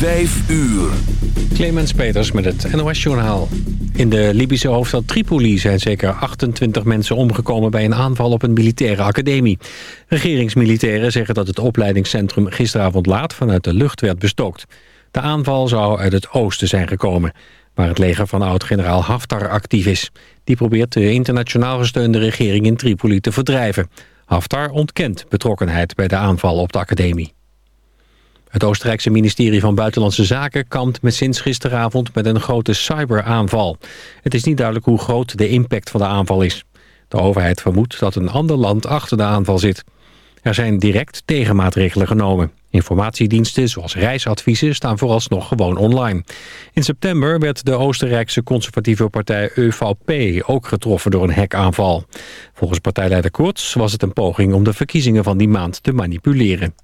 Vijf uur. Clemens Peters met het NOS Journaal. In de Libische hoofdstad Tripoli zijn zeker 28 mensen omgekomen... bij een aanval op een militaire academie. Regeringsmilitairen zeggen dat het opleidingscentrum gisteravond laat... vanuit de lucht werd bestookt. De aanval zou uit het oosten zijn gekomen... waar het leger van oud-generaal Haftar actief is. Die probeert de internationaal gesteunde regering in Tripoli te verdrijven. Haftar ontkent betrokkenheid bij de aanval op de academie. Het Oostenrijkse ministerie van Buitenlandse Zaken kampt met sinds gisteravond met een grote cyberaanval. Het is niet duidelijk hoe groot de impact van de aanval is. De overheid vermoedt dat een ander land achter de aanval zit. Er zijn direct tegenmaatregelen genomen. Informatiediensten zoals reisadviezen staan vooralsnog gewoon online. In september werd de Oostenrijkse conservatieve partij EVP ook getroffen door een hackaanval. Volgens partijleider Kurz was het een poging om de verkiezingen van die maand te manipuleren.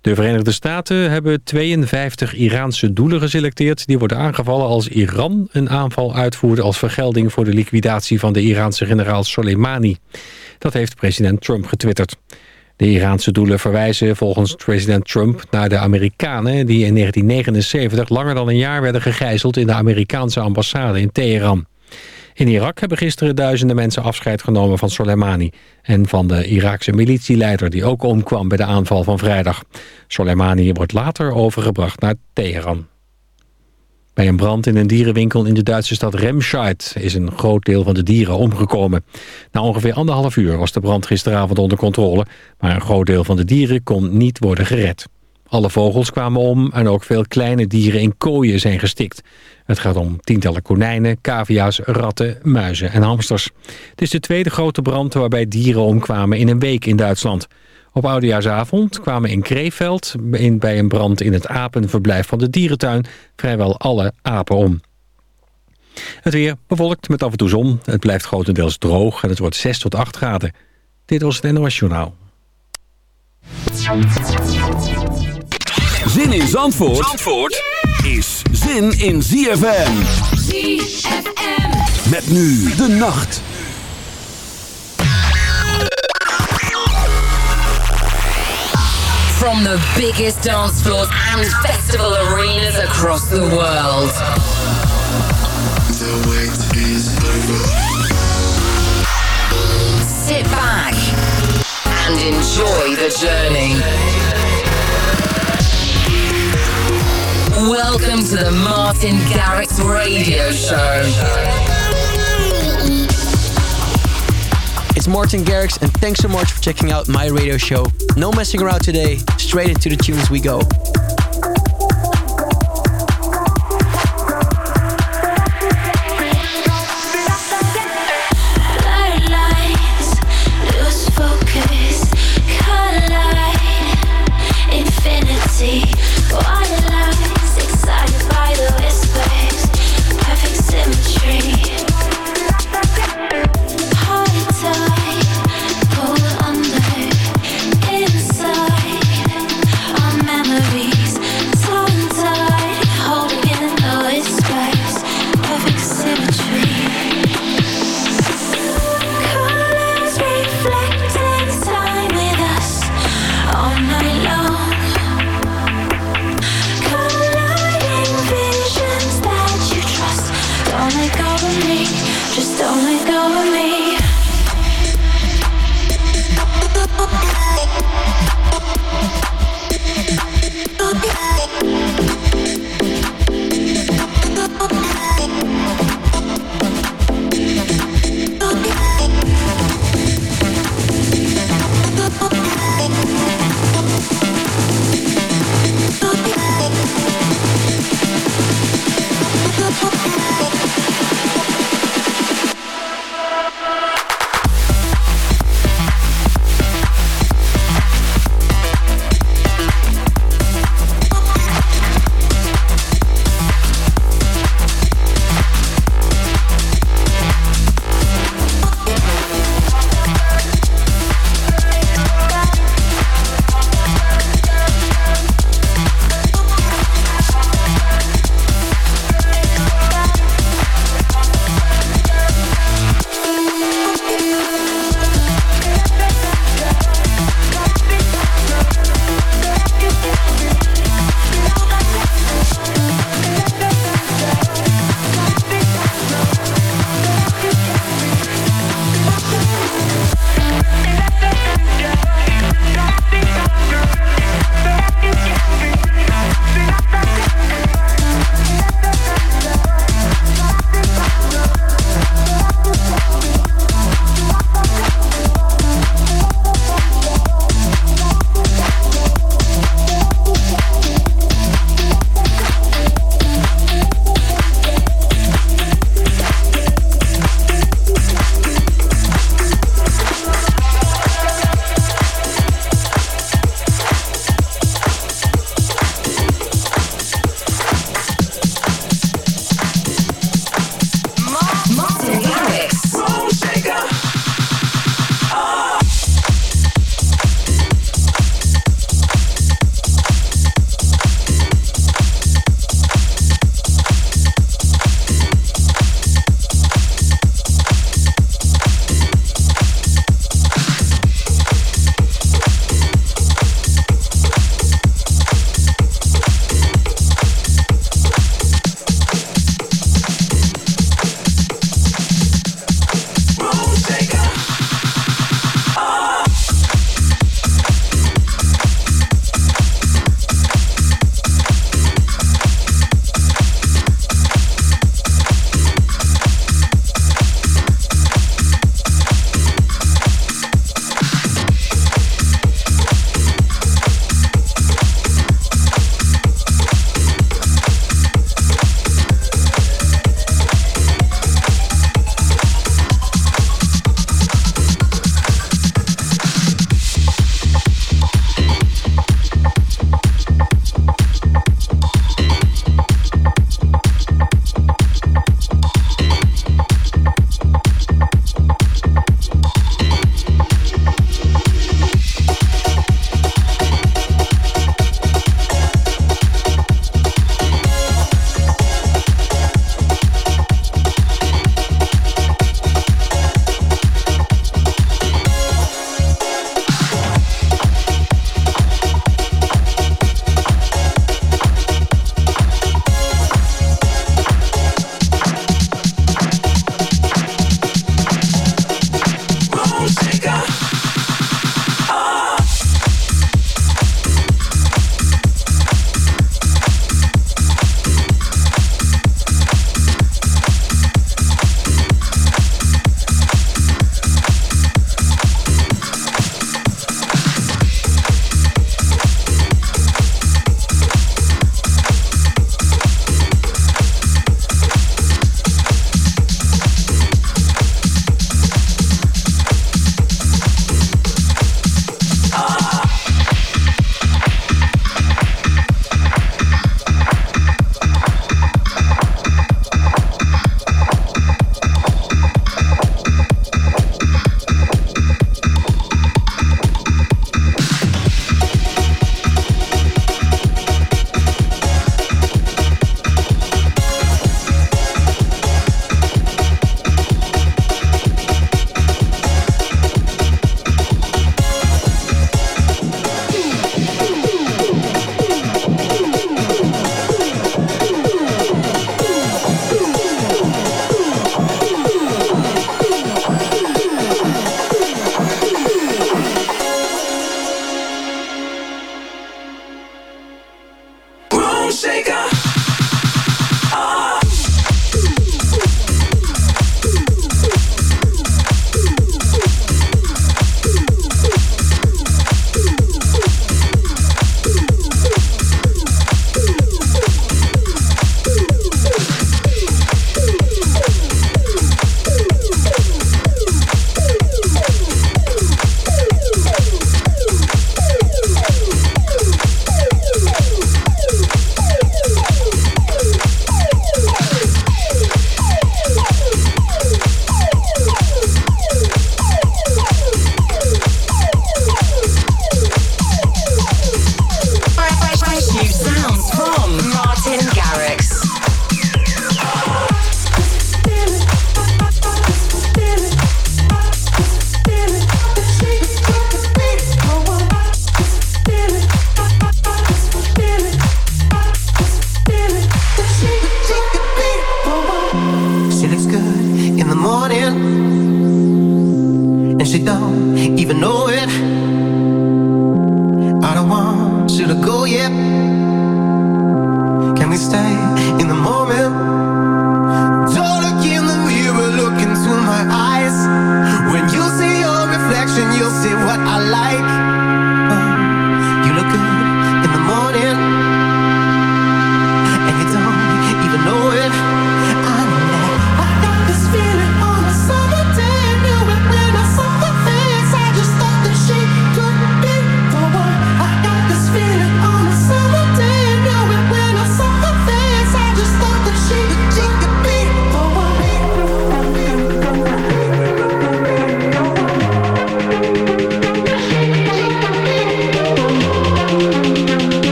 De Verenigde Staten hebben 52 Iraanse doelen geselecteerd... die worden aangevallen als Iran een aanval uitvoerde... als vergelding voor de liquidatie van de Iraanse generaal Soleimani. Dat heeft president Trump getwitterd. De Iraanse doelen verwijzen volgens president Trump naar de Amerikanen... die in 1979 langer dan een jaar werden gegijzeld... in de Amerikaanse ambassade in Teheran. In Irak hebben gisteren duizenden mensen afscheid genomen van Soleimani... en van de Iraakse militieleider die ook omkwam bij de aanval van vrijdag. Soleimani wordt later overgebracht naar Teheran. Bij een brand in een dierenwinkel in de Duitse stad Remscheid... is een groot deel van de dieren omgekomen. Na ongeveer anderhalf uur was de brand gisteravond onder controle... maar een groot deel van de dieren kon niet worden gered. Alle vogels kwamen om en ook veel kleine dieren in kooien zijn gestikt. Het gaat om tientallen konijnen, cavia's, ratten, muizen en hamsters. Het is de tweede grote brand waarbij dieren omkwamen in een week in Duitsland. Op Oudejaarsavond kwamen in Kreeveld bij een brand in het apenverblijf van de dierentuin vrijwel alle apen om. Het weer bewolkt met af en toe zon. Het blijft grotendeels droog en het wordt 6 tot 8 graden. Dit was het NOS Journaal. Zin in Zandvoort, Zandvoort is zin in ZFM. ZFM. Met nu de nacht. From the biggest dance floors and festival arenas across the world. The wait is over. Sit back and enjoy the journey. Welcome to the Martin Garrix Radio Show. It's Martin Garrix, and thanks so much for checking out my radio show. No messing around today, straight into the tunes we go.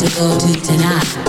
where to go to tonight.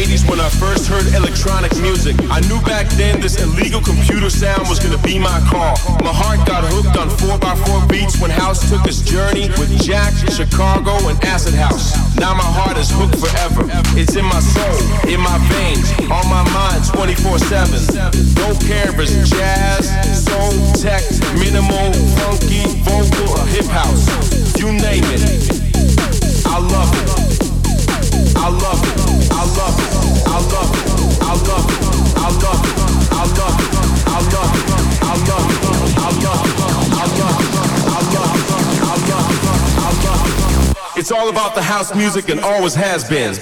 80s when I first heard electronic music. I knew back then this illegal computer sound was gonna be my call. My heart got hooked on 4x4 beats when House took his journey with Jack, Chicago, and Acid House. Now my heart is hooked forever. It's in my soul, in my veins, on my mind 24 7. Don't care if it's jazz, soul, tech, minimal, funky, vocal, or hip house. You name it. I love it. I love it. It's all about the house music and always has been.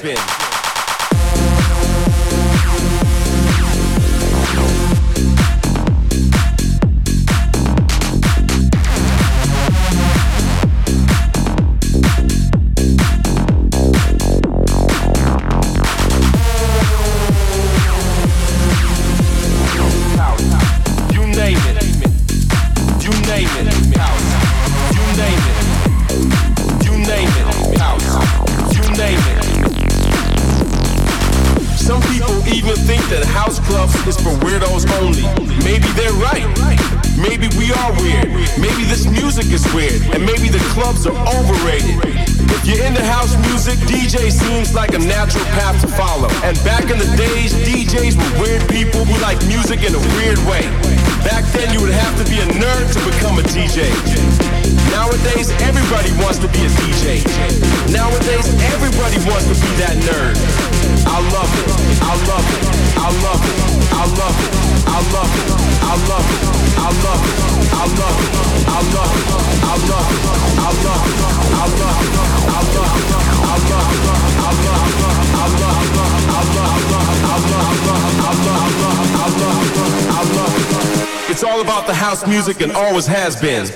house music and always has been.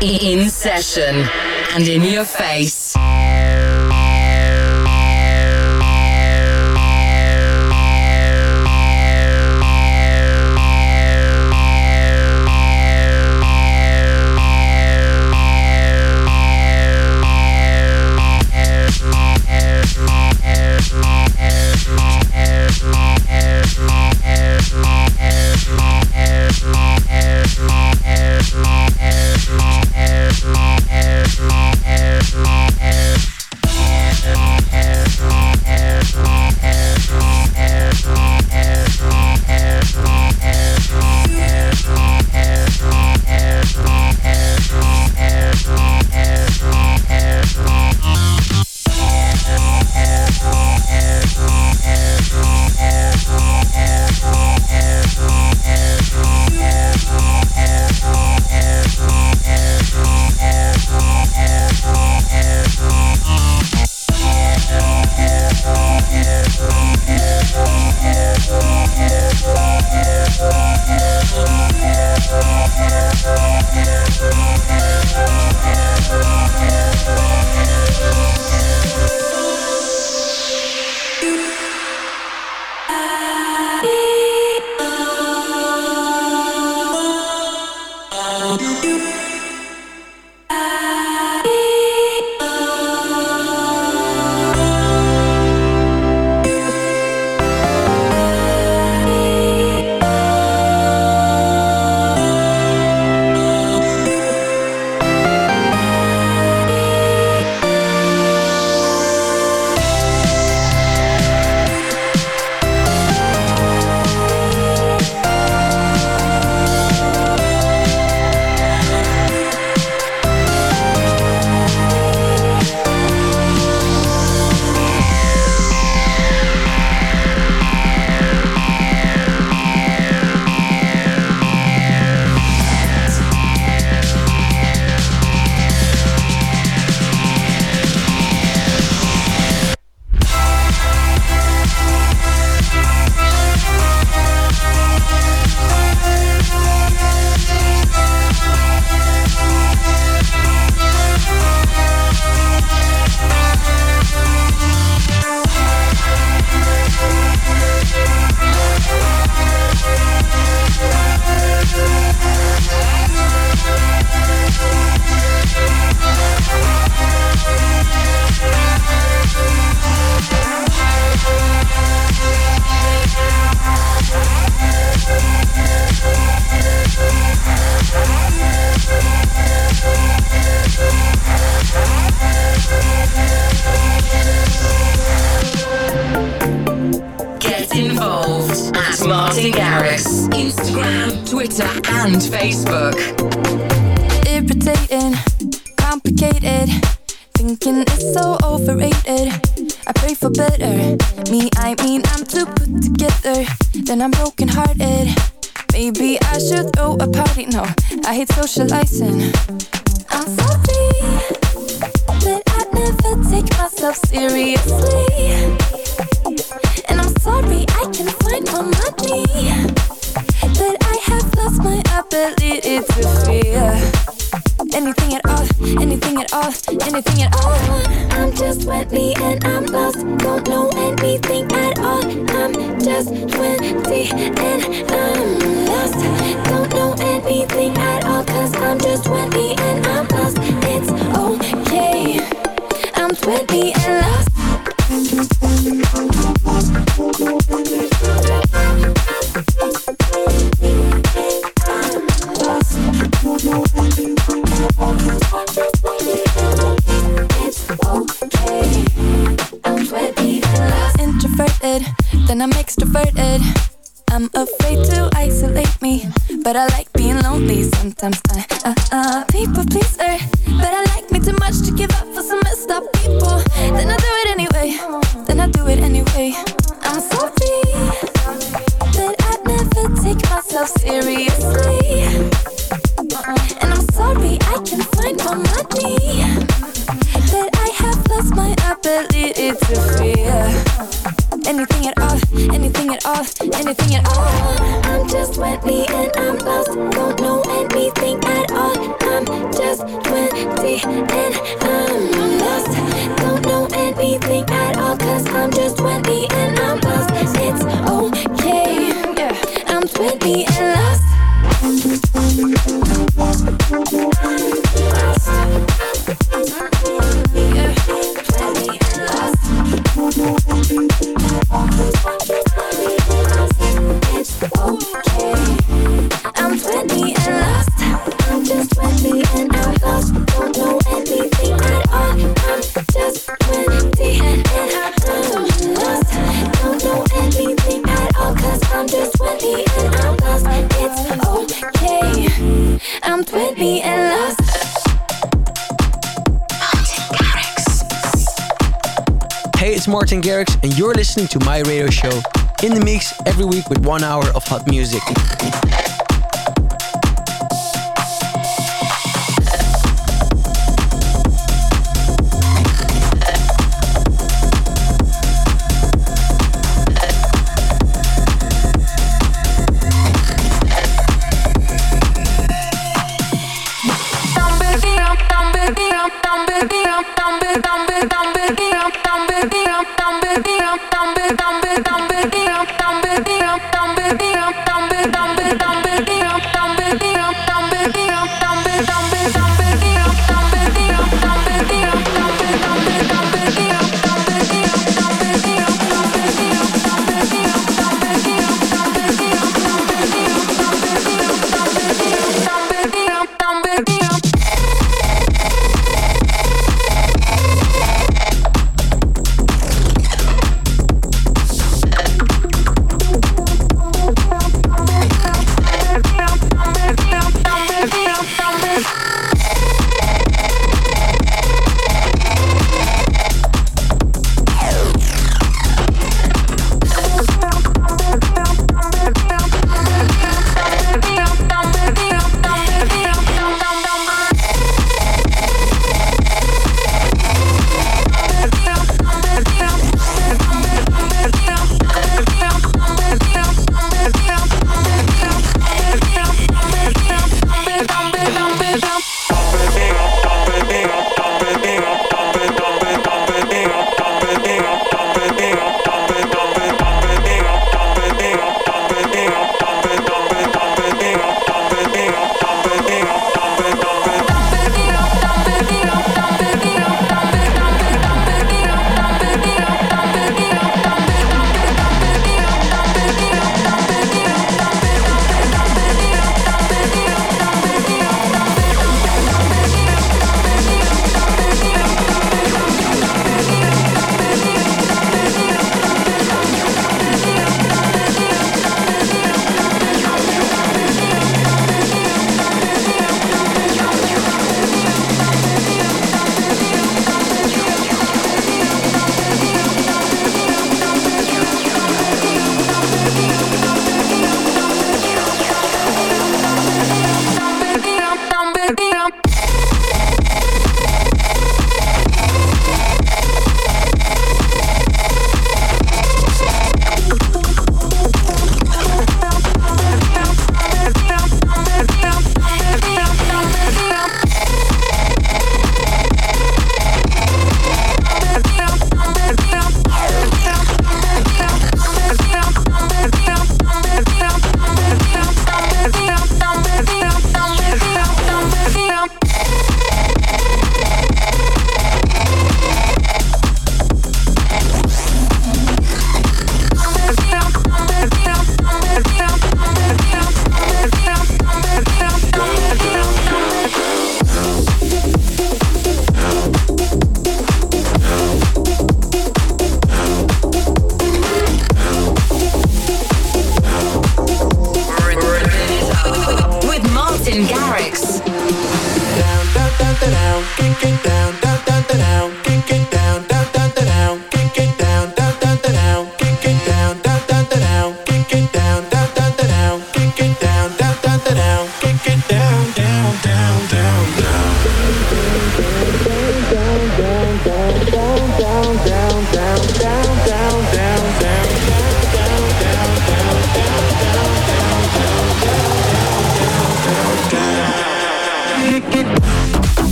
In session, and in your face. Involved at Martin Garrix. Instagram, Twitter, and Facebook. irritating, complicated. Thinking it's so overrated. I pray for better. Me, I mean, I'm too put together. Then I'm brokenhearted. Maybe I should throw a party. No, I hate socializing. I'm sorry that I never take myself seriously. Sorry I can find my money. That I have lost my ability to feel anything at all, anything at all. anything at all. I'm just 20 and I'm lost. Don't know anything at all. I'm just 20 and I'm lost. Don't know anything at all. Cause I'm just 20 and I'm lost. It's okay. I'm 20 and lost. Then I'm extroverted. I'm afraid to isolate me, but I like being lonely sometimes. I, uh, uh, people pleaser, but I like me too much to give up for some messed up people. Then I do it anyway, then I do it anyway. I'm sorry that I never take myself seriously, and I'm sorry I can find my money. That I have lost my ability to fear anything at all, anything at all, anything at all. I'm just 20 and I'm lost, don't know anything at all. I'm just 20 and I'm lost, don't know anything at all. Cause I'm just 20 and I'm lost. It's okay, yeah. I'm 20 and lost. It's Martin Garrix, and you're listening to my radio show in the mix every week with one hour of hot music.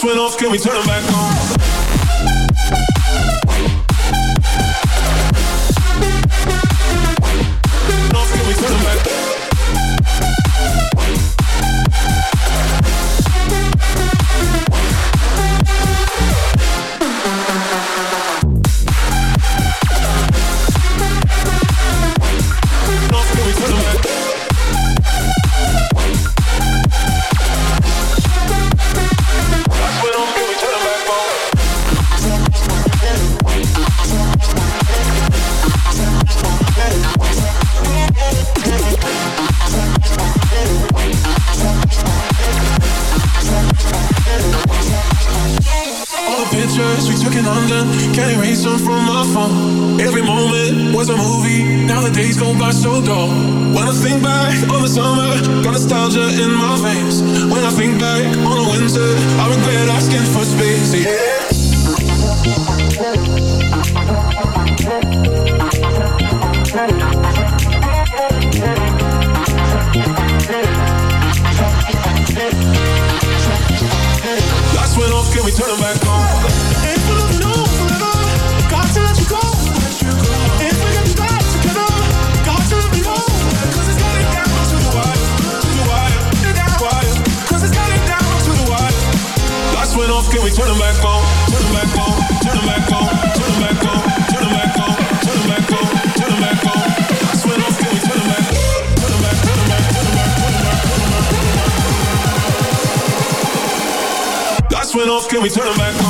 lights went off, can we turn them back on? can we turn them back on?